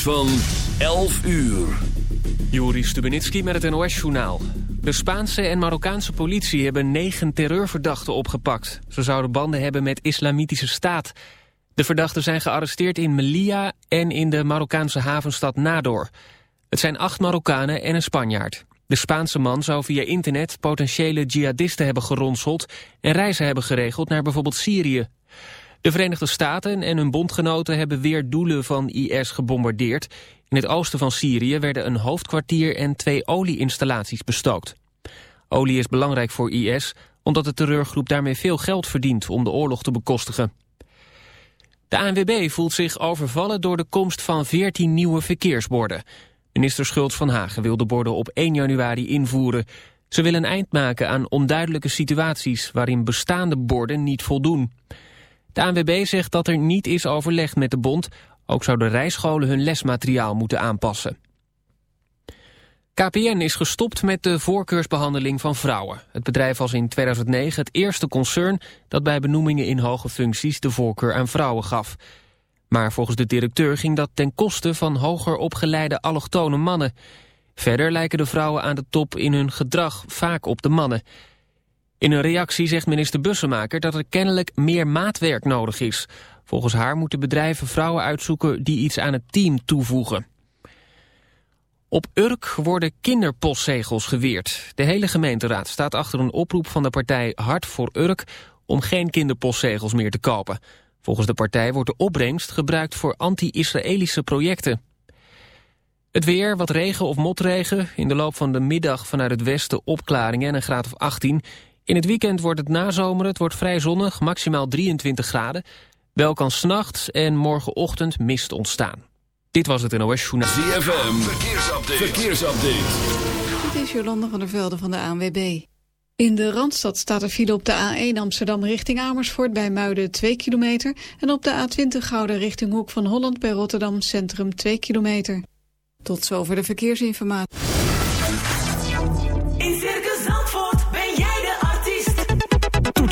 Van 11 uur. Juri Stubenitski met het NOS-journaal. De Spaanse en Marokkaanse politie hebben negen terreurverdachten opgepakt. Ze zouden banden hebben met islamitische staat. De verdachten zijn gearresteerd in Melilla en in de Marokkaanse havenstad Nador. Het zijn acht Marokkanen en een Spanjaard. De Spaanse man zou via internet potentiële jihadisten hebben geronseld... en reizen hebben geregeld naar bijvoorbeeld Syrië. De Verenigde Staten en hun bondgenoten hebben weer doelen van IS gebombardeerd. In het oosten van Syrië werden een hoofdkwartier en twee olieinstallaties bestookt. Olie is belangrijk voor IS, omdat de terreurgroep daarmee veel geld verdient om de oorlog te bekostigen. De ANWB voelt zich overvallen door de komst van 14 nieuwe verkeersborden. Minister Schultz van Hagen wil de borden op 1 januari invoeren. Ze willen een eind maken aan onduidelijke situaties waarin bestaande borden niet voldoen. De ANWB zegt dat er niet is overlegd met de bond. Ook zouden rijscholen hun lesmateriaal moeten aanpassen. KPN is gestopt met de voorkeursbehandeling van vrouwen. Het bedrijf was in 2009 het eerste concern dat bij benoemingen in hoge functies de voorkeur aan vrouwen gaf. Maar volgens de directeur ging dat ten koste van hoger opgeleide allochtone mannen. Verder lijken de vrouwen aan de top in hun gedrag vaak op de mannen. In een reactie zegt minister Bussemaker dat er kennelijk meer maatwerk nodig is. Volgens haar moeten bedrijven vrouwen uitzoeken die iets aan het team toevoegen. Op Urk worden kinderpostzegels geweerd. De hele gemeenteraad staat achter een oproep van de partij Hart voor Urk... om geen kinderpostzegels meer te kopen. Volgens de partij wordt de opbrengst gebruikt voor anti-Israëlische projecten. Het weer, wat regen of motregen. In de loop van de middag vanuit het westen opklaringen en een graad of 18. In het weekend wordt het nazomeren, het wordt vrij zonnig, maximaal 23 graden. Wel kan s'nachts en morgenochtend mist ontstaan. Dit was het NOS Journaal. ZFM, verkeersupdate. verkeersupdate. Dit is Jolanda van der Velde van de ANWB. In de Randstad staat er file op de A1 Amsterdam richting Amersfoort bij Muiden 2 kilometer. En op de A20 Gouden richting Hoek van Holland bij Rotterdam Centrum 2 kilometer. Tot zover de verkeersinformatie.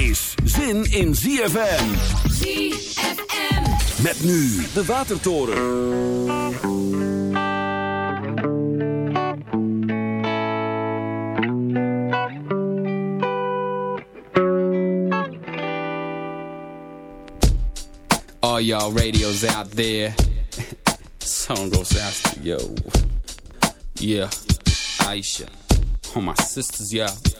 is zin in ZFM. ZFM. Met nu de Watertoren. All y'all radios out there. Song goes out to yo. Yeah, Aisha. All my sisters, yeah.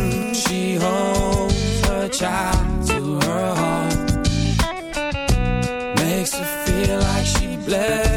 child to her heart. Makes her feel like she bled.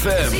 ZFM.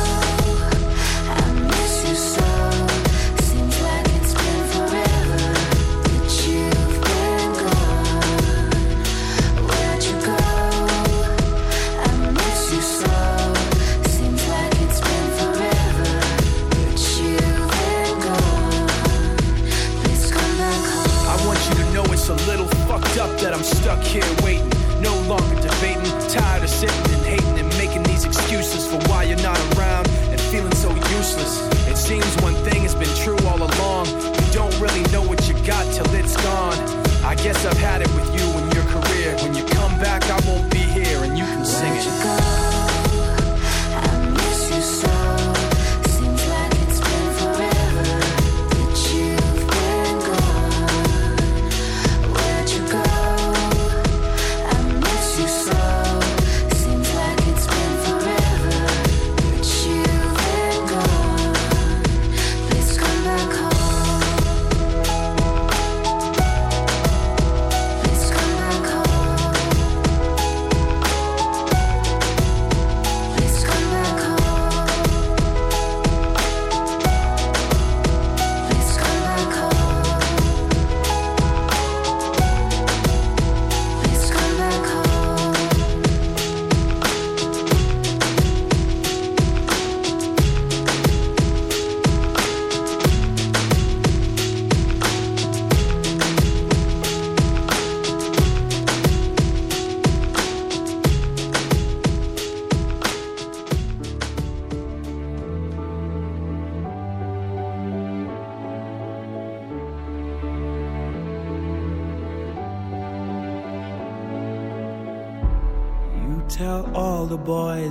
So.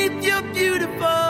see beneath your beautiful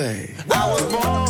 Way. I was born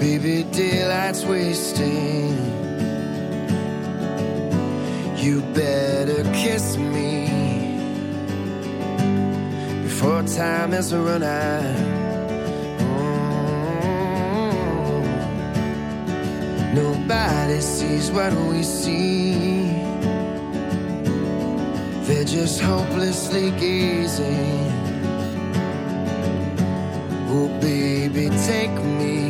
Baby, daylight's wasting. You better kiss me before time has run out. Mm-hmm. Nobody sees what we see. They're just hopelessly gazing. Oh, baby, take me,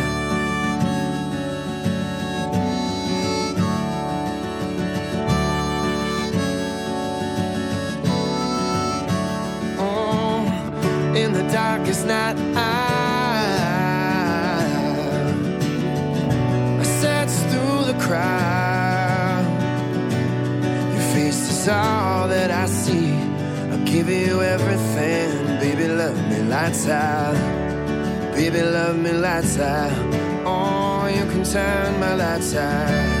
The darkest night, I, I search through the crowd. Your face is all that I see. I'll give you everything, baby. Love me lights out, baby. Love me lights out. Oh, you can turn my lights out.